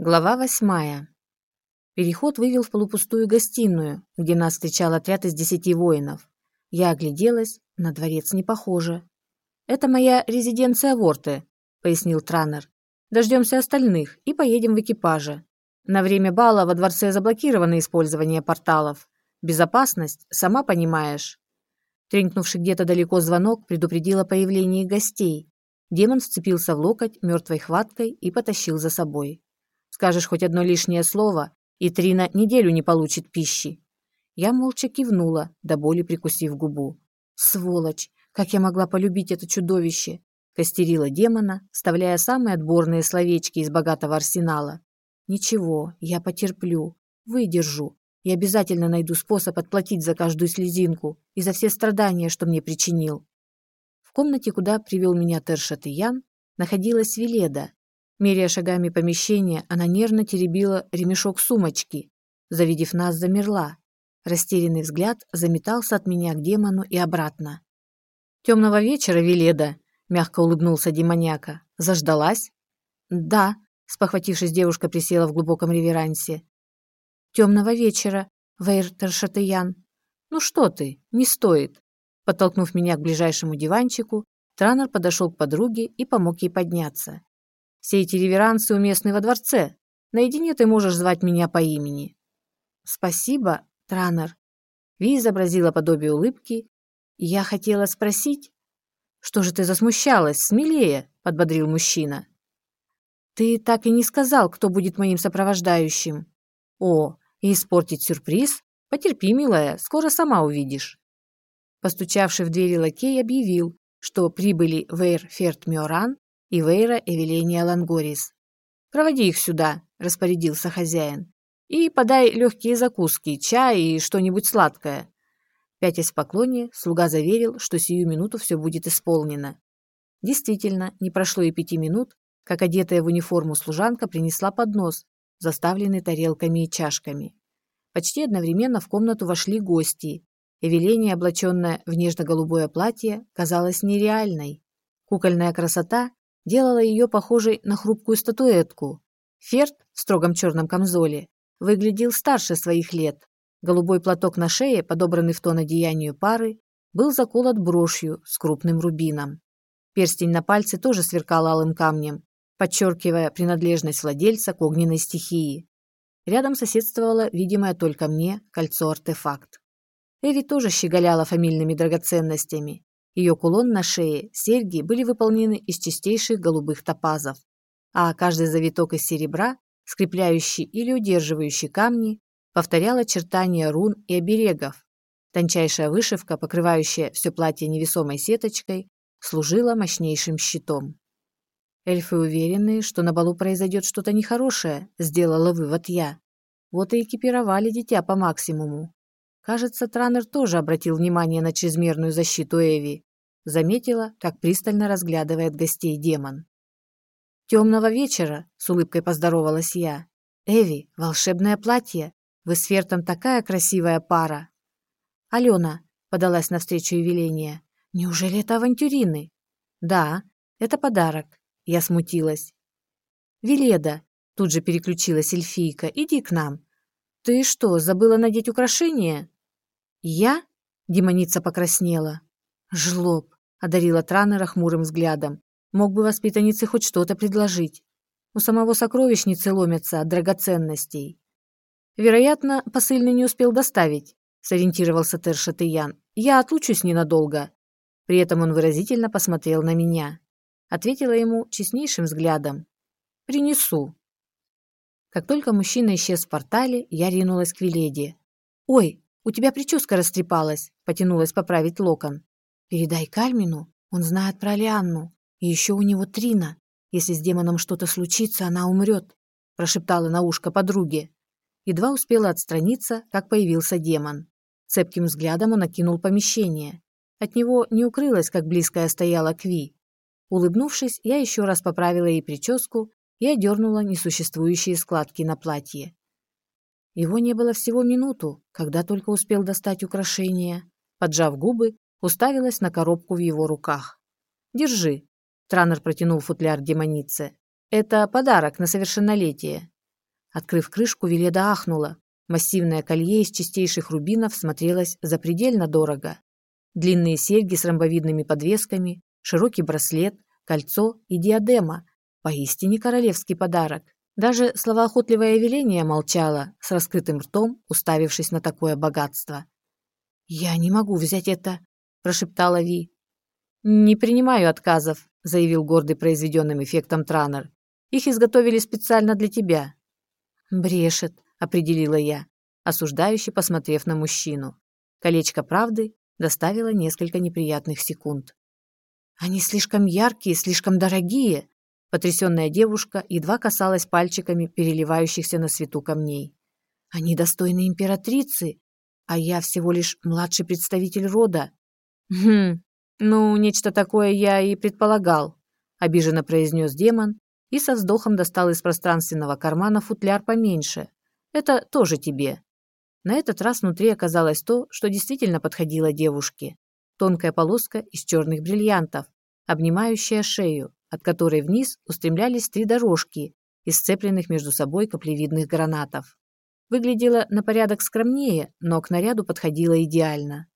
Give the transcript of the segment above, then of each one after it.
Глава восьмая. Переход вывел в полупустую гостиную, где нас встречал отряд из десяти воинов. Я огляделась, на дворец не похоже. «Это моя резиденция Ворты», — пояснил Транер. «Дождемся остальных и поедем в экипаже. На время бала во дворце заблокировано использование порталов. Безопасность, сама понимаешь». Тренькнувший где-то далеко звонок предупредил о появлении гостей. Демон вцепился в локоть мертвой хваткой и потащил за собой. Скажешь хоть одно лишнее слово, и Трина неделю не получит пищи. Я молча кивнула, до боли прикусив губу. Сволочь! Как я могла полюбить это чудовище? Костерила демона, вставляя самые отборные словечки из богатого арсенала. Ничего, я потерплю, выдержу. И обязательно найду способ отплатить за каждую слезинку и за все страдания, что мне причинил. В комнате, куда привел меня Тершат и Ян, находилась Веледа, Меряя шагами помещения, она нервно теребила ремешок сумочки. Завидев нас, замерла. Растерянный взгляд заметался от меня к демону и обратно. «Темного вечера, Веледа!» – мягко улыбнулся демоняка. «Заждалась?» «Да», – спохватившись, девушка присела в глубоком реверансе. «Темного вечера, Вейр Таршатыян». «Ну что ты, не стоит!» Подтолкнув меня к ближайшему диванчику, Транер подошел к подруге и помог ей подняться. Все эти реверансы уместны во дворце. Наедине ты можешь звать меня по имени». «Спасибо, Транер». Ви изобразила подобие улыбки. «Я хотела спросить...» «Что же ты засмущалась? Смелее!» – подбодрил мужчина. «Ты так и не сказал, кто будет моим сопровождающим». «О, и испортить сюрприз? Потерпи, милая, скоро сама увидишь». Постучавший в двери лакей объявил, что прибыли Вейр Ферт Миоран и Вейра Эвеления Лангорис. «Проводи их сюда», – распорядился хозяин. «И подай легкие закуски, чай и что-нибудь сладкое». Пятясь в поклоне, слуга заверил, что сию минуту все будет исполнено. Действительно, не прошло и пяти минут, как одетая в униформу служанка принесла поднос, заставленный тарелками и чашками. Почти одновременно в комнату вошли гости. Эвеления, облаченная в нежно-голубое платье, казалась нереальной. Кукольная красота делала ее похожей на хрупкую статуэтку. Ферд в строгом черном камзоле выглядел старше своих лет. Голубой платок на шее, подобранный в тон одеянию пары, был заколот брошью с крупным рубином. Перстень на пальце тоже сверкал алым камнем, подчеркивая принадлежность владельца к огненной стихии. Рядом соседствовало, видимое только мне, кольцо-артефакт. Эви тоже щеголяла фамильными драгоценностями. Ее кулон на шее, серьги были выполнены из чистейших голубых топазов, а каждый завиток из серебра, скрепляющий или удерживающий камни, повторял очертания рун и оберегов. Тончайшая вышивка, покрывающая все платье невесомой сеточкой, служила мощнейшим щитом. Эльфы уверены, что на балу произойдет что-то нехорошее, сделала вывод я. Вот и экипировали дитя по максимуму. Кажется, Транер тоже обратил внимание на чрезмерную защиту Эви. Заметила, как пристально разглядывает гостей демон. «Темного вечера!» — с улыбкой поздоровалась я. «Эви, волшебное платье! Вы с Фертом такая красивая пара!» «Алена!» — подалась навстречу Евеления. «Неужели это авантюрины?» «Да, это подарок». Я смутилась. «Веледа!» — тут же переключилась эльфийка. «Иди к нам!» «Ты что, забыла надеть украшение?» «Я?» — демоница покраснела. «Жлоб! одарила Транера хмурым взглядом. Мог бы воспитаннице хоть что-то предложить. У самого сокровищницы ломятся от драгоценностей. Вероятно, посыльный не успел доставить, сориентировался Тершатыян. Я отлучусь ненадолго. При этом он выразительно посмотрел на меня. Ответила ему честнейшим взглядом. «Принесу». Как только мужчина исчез в портале, я ринулась к Веледе. «Ой, у тебя прическа растрепалась», — потянулась поправить локон. Передай Кальмину, он знает про Лианну. И еще у него Трина. Если с демоном что-то случится, она умрет», – прошептала на ушко подруге. Едва успела отстраниться, как появился демон. Цепким взглядом он окинул помещение. От него не укрылось, как близкая стояла Кви. Улыбнувшись, я еще раз поправила ей прическу и одернула несуществующие складки на платье. Его не было всего минуту, когда только успел достать украшения. Поджав губы, уставилась на коробку в его руках. «Держи», – Транер протянул футляр демонице. «Это подарок на совершеннолетие». Открыв крышку, Веледа ахнула. Массивное колье из чистейших рубинов смотрелось запредельно дорого. Длинные серьги с ромбовидными подвесками, широкий браслет, кольцо и диадема. Поистине королевский подарок. Даже словоохотливое веление молчало, с раскрытым ртом, уставившись на такое богатство. «Я не могу взять это», – прошептала Ви. «Не принимаю отказов», – заявил гордый произведенным эффектом Транер. «Их изготовили специально для тебя». «Брешет», – определила я, осуждающе посмотрев на мужчину. Колечко правды доставило несколько неприятных секунд. «Они слишком яркие, слишком дорогие», – потрясенная девушка едва касалась пальчиками переливающихся на свету камней. «Они достойны императрицы, а я всего лишь младший представитель рода». «Хм, ну, нечто такое я и предполагал», – обиженно произнес демон и со вздохом достал из пространственного кармана футляр поменьше. «Это тоже тебе». На этот раз внутри оказалось то, что действительно подходило девушке. Тонкая полоска из черных бриллиантов, обнимающая шею, от которой вниз устремлялись три дорожки из сцепленных между собой каплевидных гранатов. Выглядела на порядок скромнее, но к наряду подходила идеально.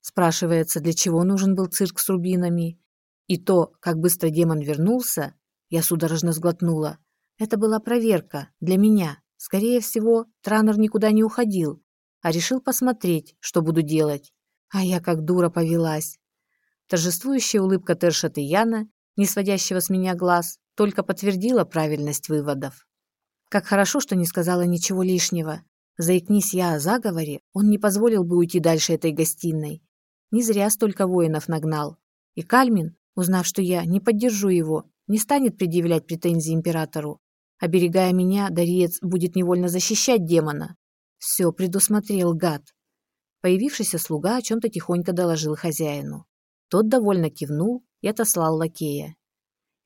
Спрашивается, для чего нужен был цирк с рубинами? И то, как быстро демон вернулся, я судорожно сглотнула. Это была проверка для меня. Скорее всего, Транер никуда не уходил, а решил посмотреть, что буду делать. А я как дура повелась. Торжествующая улыбка Терша Яна, не сводящего с меня глаз, только подтвердила правильность выводов. Как хорошо, что не сказала ничего лишнего. Заикнись я о заговоре, он не позволил бы уйти дальше этой гостиной. Не зря столько воинов нагнал. И Кальмин, узнав, что я не поддержу его, не станет предъявлять претензии императору. Оберегая меня, Дариец будет невольно защищать демона. Все предусмотрел гад. Появившийся слуга о чем-то тихонько доложил хозяину. Тот довольно кивнул и отослал лакея.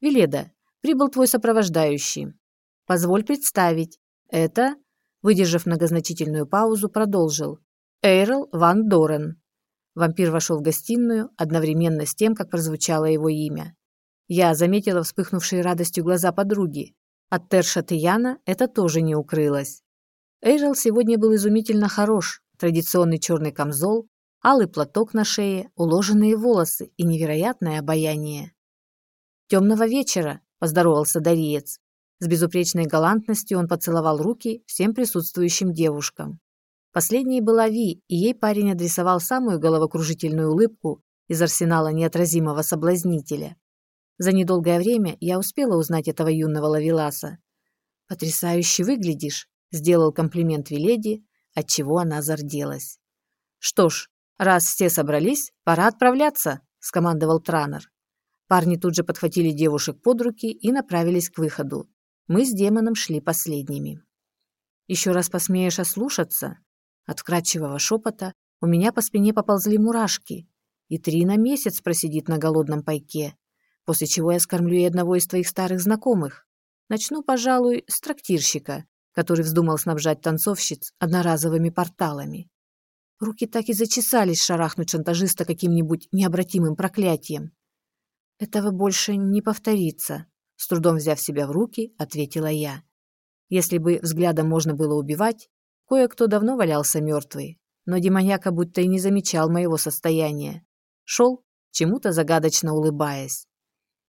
«Веледа, прибыл твой сопровождающий. Позволь представить. Это...» Выдержав многозначительную паузу, продолжил. «Эйрл Ван Дорен». Вампир вошел в гостиную одновременно с тем, как прозвучало его имя. Я заметила вспыхнувшие радостью глаза подруги. От Терша Тияна это тоже не укрылось. Эйрл сегодня был изумительно хорош, традиционный черный камзол, алый платок на шее, уложенные волосы и невероятное обаяние. «Темного вечера», – поздоровался Дариец. С безупречной галантностью он поцеловал руки всем присутствующим девушкам. Последней была Ви, и ей парень адресовал самую головокружительную улыбку из арсенала неотразимого соблазнителя. За недолгое время я успела узнать этого юного лавеласа. «Потрясающе выглядишь», – сделал комплимент Виледи, отчего она зарделась. «Что ж, раз все собрались, пора отправляться», – скомандовал Транер. Парни тут же подхватили девушек под руки и направились к выходу. Мы с демоном шли последними. «Еще раз посмеешь ослушаться?» От вкрадчивого шепота у меня по спине поползли мурашки, и три на месяц просидит на голодном пайке, после чего я скормлю и одного из твоих старых знакомых. Начну, пожалуй, с трактирщика, который вздумал снабжать танцовщиц одноразовыми порталами. Руки так и зачесались шарахнуть шантажиста каким-нибудь необратимым проклятием. «Этого больше не повторится», — с трудом взяв себя в руки, ответила я. Если бы взглядом можно было убивать, кое-кто давно валялся мертвый, но демоняка будто и не замечал моего состояния. Шел, чему-то загадочно улыбаясь.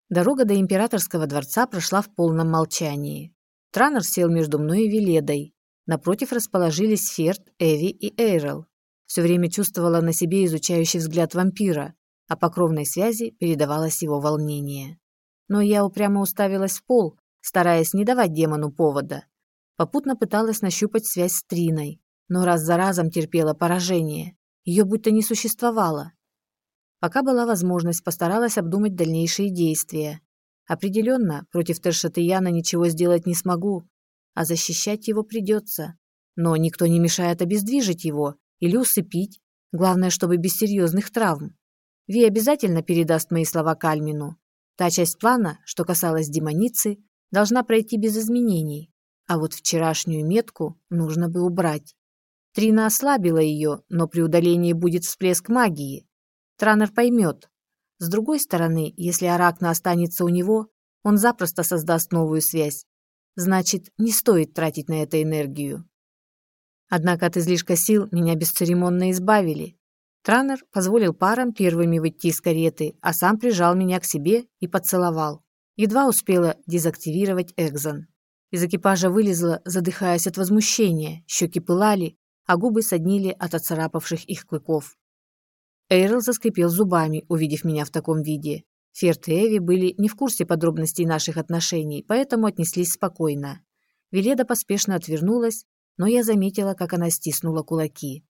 Дорога до императорского дворца прошла в полном молчании. Транер сел между мной и Веледой. Напротив расположились Ферд, Эви и Эйрел. Все время чувствовала на себе изучающий взгляд вампира, а по кровной связи передавалось его волнение. Но я упрямо уставилась в пол, стараясь не давать демону повода. Попутно пыталась нащупать связь с Триной, но раз за разом терпела поражение. Ее будто не существовало. Пока была возможность, постаралась обдумать дальнейшие действия. Определенно, против Тершатыяна ничего сделать не смогу, а защищать его придется. Но никто не мешает обездвижить его или усыпить, главное, чтобы без серьезных травм. Ви обязательно передаст мои слова Кальмину. Та часть плана, что касалась демоницы, должна пройти без изменений, а вот вчерашнюю метку нужно бы убрать. Трина ослабила ее, но при удалении будет всплеск магии. Транер поймет, с другой стороны, если Аракна останется у него, он запросто создаст новую связь. Значит, не стоит тратить на это энергию. Однако от излишка сил меня бесцеремонно избавили. Транер позволил парам первыми выйти из кареты, а сам прижал меня к себе и поцеловал. Едва успела дезактивировать Экзон. Из экипажа вылезла, задыхаясь от возмущения, щеки пылали, а губы соднили от оцарапавших их клыков. Эйрл заскрипел зубами, увидев меня в таком виде. Ферт и Эви были не в курсе подробностей наших отношений, поэтому отнеслись спокойно. Веледа поспешно отвернулась, но я заметила, как она стиснула кулаки.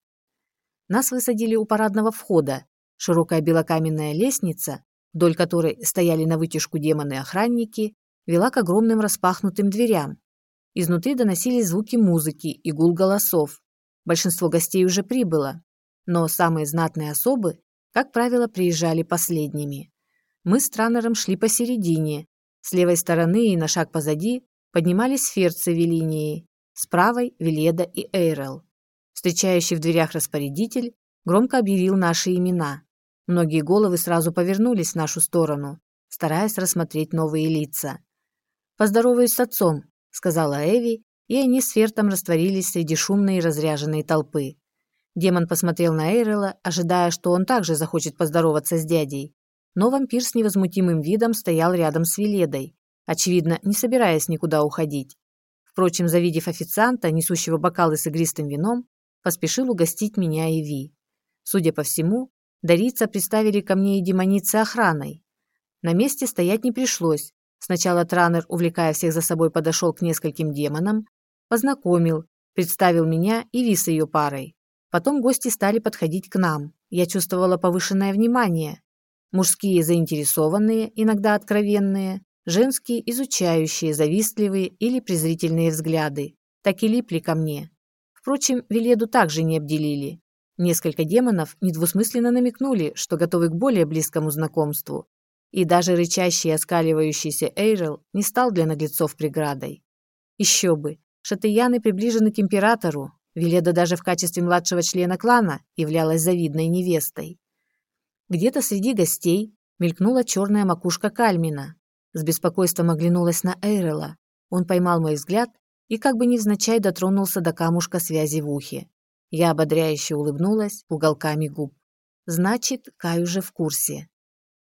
Нас высадили у парадного входа. Широкая белокаменная лестница, вдоль которой стояли на вытяжку демоны-охранники, вела к огромным распахнутым дверям. Изнутри доносились звуки музыки и гул голосов. Большинство гостей уже прибыло, но самые знатные особы, как правило, приезжали последними. Мы с Транером шли посередине. С левой стороны и на шаг позади поднимались ферцы Велинии, с правой – Веледа и Эйрел. Встречающий в дверях распорядитель громко объявил наши имена. Многие головы сразу повернулись в нашу сторону, стараясь рассмотреть новые лица. «Поздороваюсь с отцом», — сказала Эви, и они с Фертом растворились среди шумной и разряженной толпы. Демон посмотрел на Эйрела, ожидая, что он также захочет поздороваться с дядей, но вампир с невозмутимым видом стоял рядом с Веледой, очевидно, не собираясь никуда уходить. Впрочем, завидев официанта, несущего бокалы с игристым вином, поспешил угостить меня и Ви. Судя по всему, дарица представили ко мне и демоницы охраной. На месте стоять не пришлось. Сначала Транер, увлекая всех за собой, подошел к нескольким демонам, познакомил, представил меня и Ви ее парой. Потом гости стали подходить к нам. Я чувствовала повышенное внимание, Мужские заинтересованные, иногда откровенные, женские изучающие, завистливые или презрительные взгляды. Так и липли ко мне. Впрочем, Веледу также не обделили. Несколько демонов недвусмысленно намекнули, что готовы к более близкому знакомству. И даже рычащий и оскаливающийся Эйрел не стал для наглецов преградой. Еще бы, шатыяны приближены к императору. Веледа даже в качестве младшего члена клана являлась завидной невестой. Где-то среди гостей мелькнула черная макушка Кальмина. С беспокойством оглянулась на Эйрела. Он поймал мой взгляд и как бы невзначай дотронулся до камушка связи в ухе. Я ободряюще улыбнулась уголками губ. Значит, Кай уже в курсе.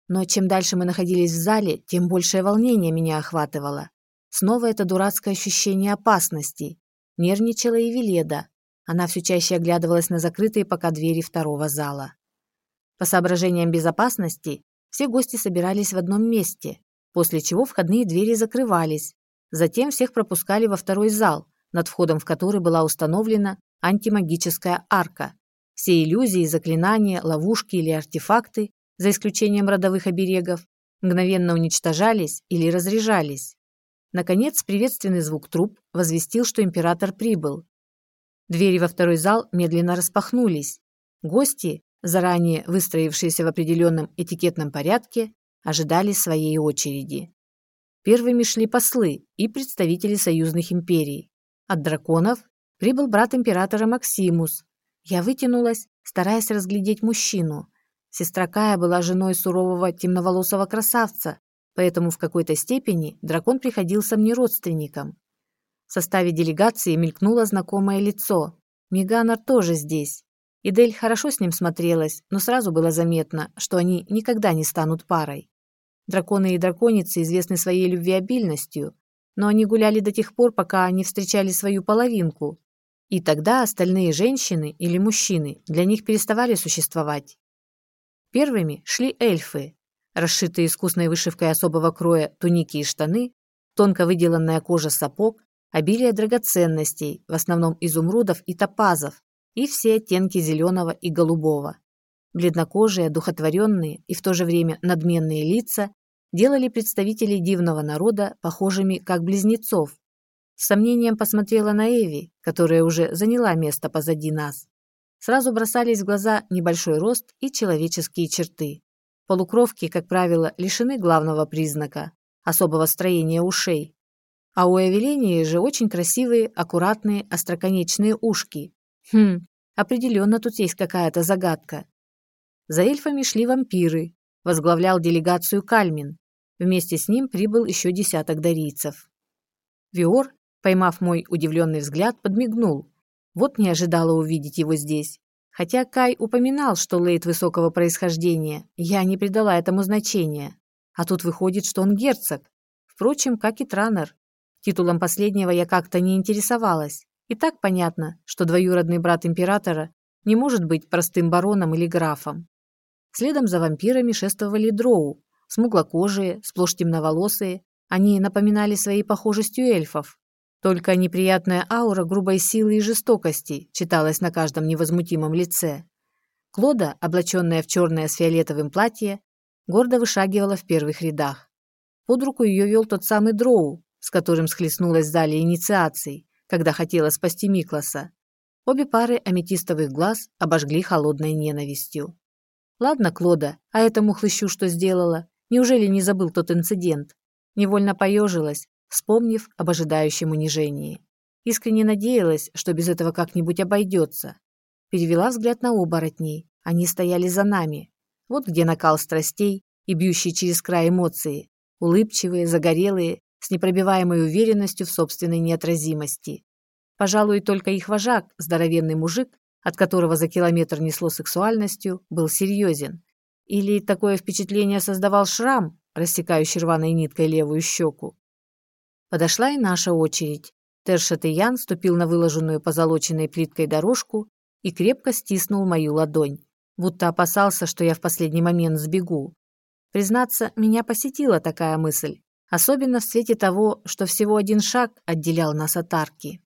Но чем дальше мы находились в зале, тем большее волнение меня охватывало. Снова это дурацкое ощущение опасности. Нервничала и Веледа. Она все чаще оглядывалась на закрытые пока двери второго зала. По соображениям безопасности все гости собирались в одном месте, после чего входные двери закрывались. Затем всех пропускали во второй зал, над входом в который была установлена антимагическая арка. Все иллюзии, заклинания, ловушки или артефакты, за исключением родовых оберегов, мгновенно уничтожались или разряжались. Наконец, приветственный звук труб возвестил, что император прибыл. Двери во второй зал медленно распахнулись. Гости, заранее выстроившиеся в определенном этикетном порядке, ожидали своей очереди. Первыми шли послы и представители союзных империй. От драконов прибыл брат императора Максимус. Я вытянулась, стараясь разглядеть мужчину. Сестра Кая была женой сурового темноволосого красавца, поэтому в какой-то степени дракон приходился мне родственником. В составе делегации мелькнуло знакомое лицо. Меганар тоже здесь. Идель хорошо с ним смотрелась, но сразу было заметно, что они никогда не станут парой. Драконы и драконицы известны своей любвеобильностью, но они гуляли до тех пор, пока не встречали свою половинку. И тогда остальные женщины или мужчины для них переставали существовать. Первыми шли эльфы, расшитые искусной вышивкой особого кроя туники и штаны, тонко выделанная кожа сапог, обилие драгоценностей, в основном изумрудов и топазов, и все оттенки зеленого и голубого. Бледнокожие, духотворенные и в то же время надменные лица делали представителей дивного народа похожими как близнецов. С сомнением посмотрела на Эви, которая уже заняла место позади нас. Сразу бросались в глаза небольшой рост и человеческие черты. Полукровки, как правило, лишены главного признака – особого строения ушей. А у Эвелинии же очень красивые, аккуратные, остроконечные ушки, Хм, определенно тут есть какая-то загадка. За эльфами шли вампиры. Возглавлял делегацию Кальмин. Вместе с ним прибыл еще десяток дарийцев. Виор, поймав мой удивленный взгляд, подмигнул. Вот не ожидала увидеть его здесь. Хотя Кай упоминал, что Лейт высокого происхождения, я не придала этому значения. А тут выходит, что он герцог. Впрочем, как и Транер. Титулом последнего я как-то не интересовалась. И так понятно, что двоюродный брат императора не может быть простым бароном или графом. Следом за вампирами шествовали дроу, смуглокожие, сплошь темноволосые. Они напоминали своей похожестью эльфов. Только неприятная аура грубой силы и жестокости читалась на каждом невозмутимом лице. Клода, облаченная в черное с фиолетовым платье, гордо вышагивала в первых рядах. Под руку ее вел тот самый Дроу, с которым схлестнулась в зале инициаций, когда хотела спасти Микласа. Обе пары аметистовых глаз обожгли холодной ненавистью. Ладно, Клода, а этому хлыщу что сделала? Неужели не забыл тот инцидент? Невольно поежилась, вспомнив об ожидающем унижении. Искренне надеялась, что без этого как-нибудь обойдется. Перевела взгляд на оборотней. Они стояли за нами. Вот где накал страстей и бьющие через край эмоции. Улыбчивые, загорелые, с непробиваемой уверенностью в собственной неотразимости. Пожалуй, только их вожак, здоровенный мужик, от которого за километр несло сексуальностью, был серьезен. Или такое впечатление создавал шрам, рассекающий рваной ниткой левую щеку. Подошла и наша очередь. Тершатыян ступил на выложенную позолоченной плиткой дорожку и крепко стиснул мою ладонь, будто опасался, что я в последний момент сбегу. Признаться, меня посетила такая мысль, особенно в свете того, что всего один шаг отделял нас от арки.